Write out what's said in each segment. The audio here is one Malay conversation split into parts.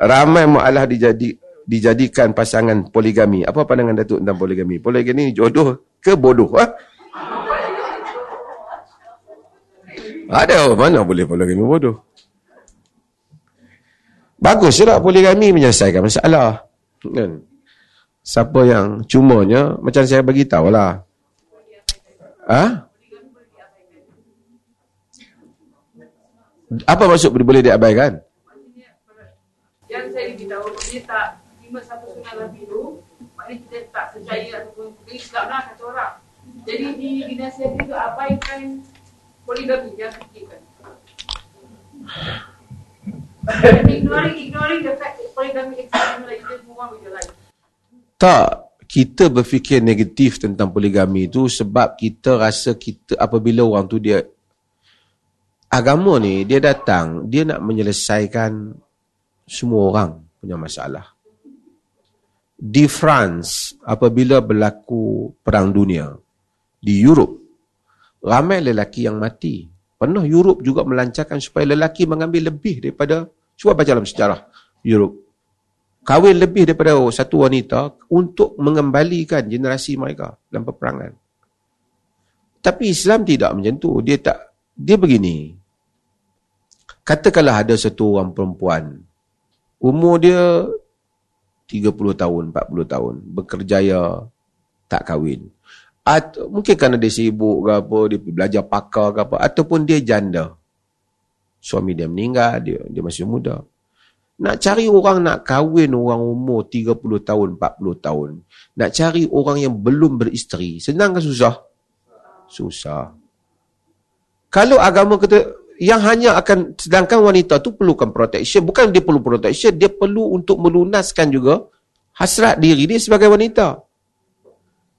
ramai mu'alah dijadi, dijadikan pasangan poligami. Apa pandangan Datuk tentang poligami? Poligami jodoh ke bodoh? Ha? Ada mana boleh poligami bodoh? Bagus juga poligami menyelesaikan masalah. Kan? Siapa yang cumanya, macam saya bagi tahulah. Ha? Apa maksud boleh diabaikan? Yang saya beritahu, dia tak terima satu sungai biru, maknanya kita tak percaya ataupun kita Islam lah kata orang. Jadi di dinasihati itu abaikan poligami yang fikirkan. ignoring, ignoring the fact that polygamy exists, like you just move on with your life. Tak, kita berfikir negatif tentang poligami itu sebab kita rasa kita apabila orang tu dia agama ni dia datang dia nak menyelesaikan semua orang punya masalah. Di France apabila berlaku perang dunia di Europe ramai lelaki yang mati. Pernah Europe juga melancarkan supaya lelaki mengambil lebih daripada cuba baca dalam sejarah Europe. Kahwin lebih daripada satu wanita untuk mengembalikan generasi mereka dalam peperangan. Tapi Islam tidak macam tu. Dia tak dia begini. Katakanlah ada satu orang perempuan umur dia 30 tahun, 40 tahun, bekerjaya tak kahwin. Atau, mungkin kerana dia sibuk ke apa, dia belajar pakar ke apa, ataupun dia janda. Suami dia meninggal, dia dia masih muda. Nak cari orang nak kahwin orang umur 30 tahun, 40 tahun. Nak cari orang yang belum beristeri. Senang ke susah? Susah. Kalau agama kata, yang hanya akan, sedangkan wanita tu perlukan protection. Bukan dia perlu protection, dia perlu untuk melunaskan juga hasrat diri dia sebagai wanita.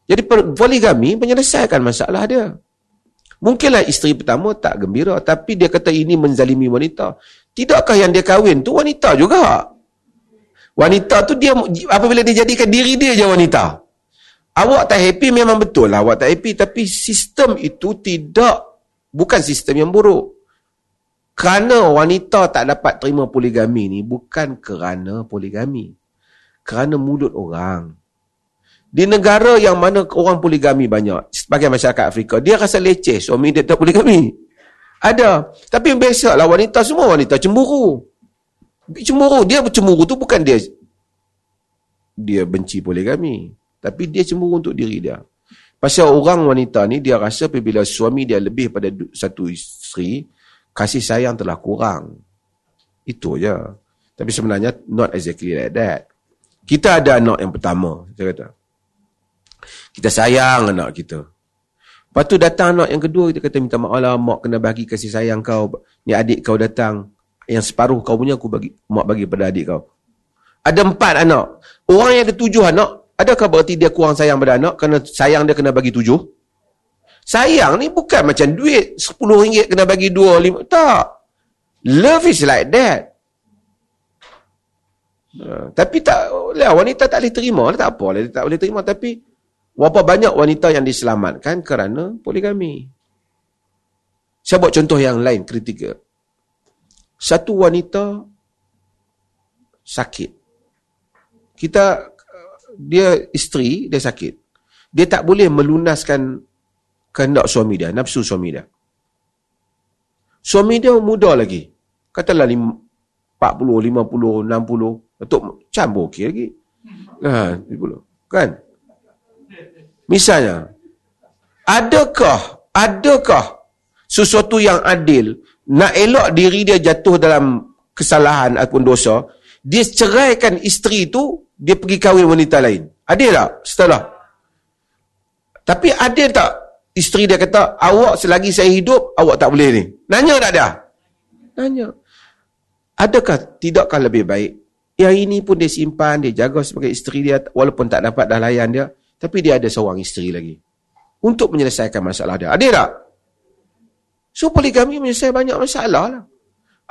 Jadi poligami menyelesaikan masalah dia. Mungkinlah isteri pertama tak gembira tapi dia kata ini menzalimi wanita. Tidakkah yang dia kahwin tu wanita juga? Wanita tu dia apabila dia jadikan diri dia je wanita. Awak tak happy memang betul lah awak tak happy tapi sistem itu tidak bukan sistem yang buruk. Kerana wanita tak dapat terima poligami ni bukan kerana poligami. Kerana mulut orang. Di negara yang mana orang poligami banyak, sebagai masyarakat Afrika, dia rasa leceh suami dia tak poligami. Ada. Tapi biasalah wanita semua wanita cemburu. Cemburu. Dia cemburu tu bukan dia dia benci poligami. Tapi dia cemburu untuk diri dia. Pasal orang wanita ni dia rasa apabila suami dia lebih pada satu isteri, kasih sayang telah kurang. Itu je. Tapi sebenarnya not exactly like that. Kita ada anak yang pertama, saya kata. Kita sayang anak kita. Lepas tu datang anak yang kedua, kita kata minta maaf lah, mak kena bagi kasih sayang kau. Ni adik kau datang. Yang separuh kau punya, aku bagi, mak bagi pada adik kau. Ada empat anak. Orang yang ada tujuh anak, adakah berarti dia kurang sayang pada anak? Kerana sayang dia kena bagi tujuh? Sayang ni bukan macam duit. Sepuluh ringgit kena bagi dua, lima. Tak. Love is like that. Uh, tapi tak, lah, wanita tak boleh terima. Tak apa lah, tak boleh terima. Tapi, Berapa banyak wanita yang diselamatkan kerana poligami. Saya buat contoh yang lain, kritikal. Satu wanita sakit. Kita, dia isteri, dia sakit. Dia tak boleh melunaskan kehendak suami dia, nafsu suami dia. Suami dia muda lagi. Katalah 40, 50, 60. Untuk campur okey lagi. Ha, 50. Kan? Misalnya, adakah, adakah sesuatu yang adil nak elok diri dia jatuh dalam kesalahan ataupun dosa, dia ceraikan isteri tu, dia pergi kahwin wanita lain. Adil tak? Setelah. Tapi adil tak? Isteri dia kata, awak selagi saya hidup, awak tak boleh ni. Nanya tak dia? Nanya. Adakah, tidakkah lebih baik? Yang ini pun dia simpan, dia jaga sebagai isteri dia, walaupun tak dapat dah layan dia. Tapi dia ada seorang isteri lagi. Untuk menyelesaikan masalah dia. Ada tak? So poligami menyelesaikan banyak masalah lah.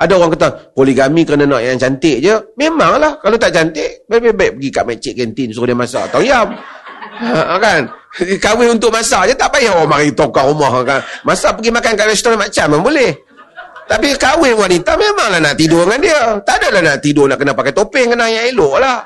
Ada orang kata, poligami kerana nak yang cantik je. Memanglah. Kalau tak cantik, baik-baik pergi kat makcik kantin suruh dia masak. Tahu yam. Ha, kan? Kahwin untuk masak je, tak payah orang mari tokar rumah. Kan? Masak pergi makan kat restoran macam pun boleh. Tapi kahwin wanita memanglah nak tidur dengan dia. Tak adalah nak tidur nak kena pakai topeng kena yang elok lah.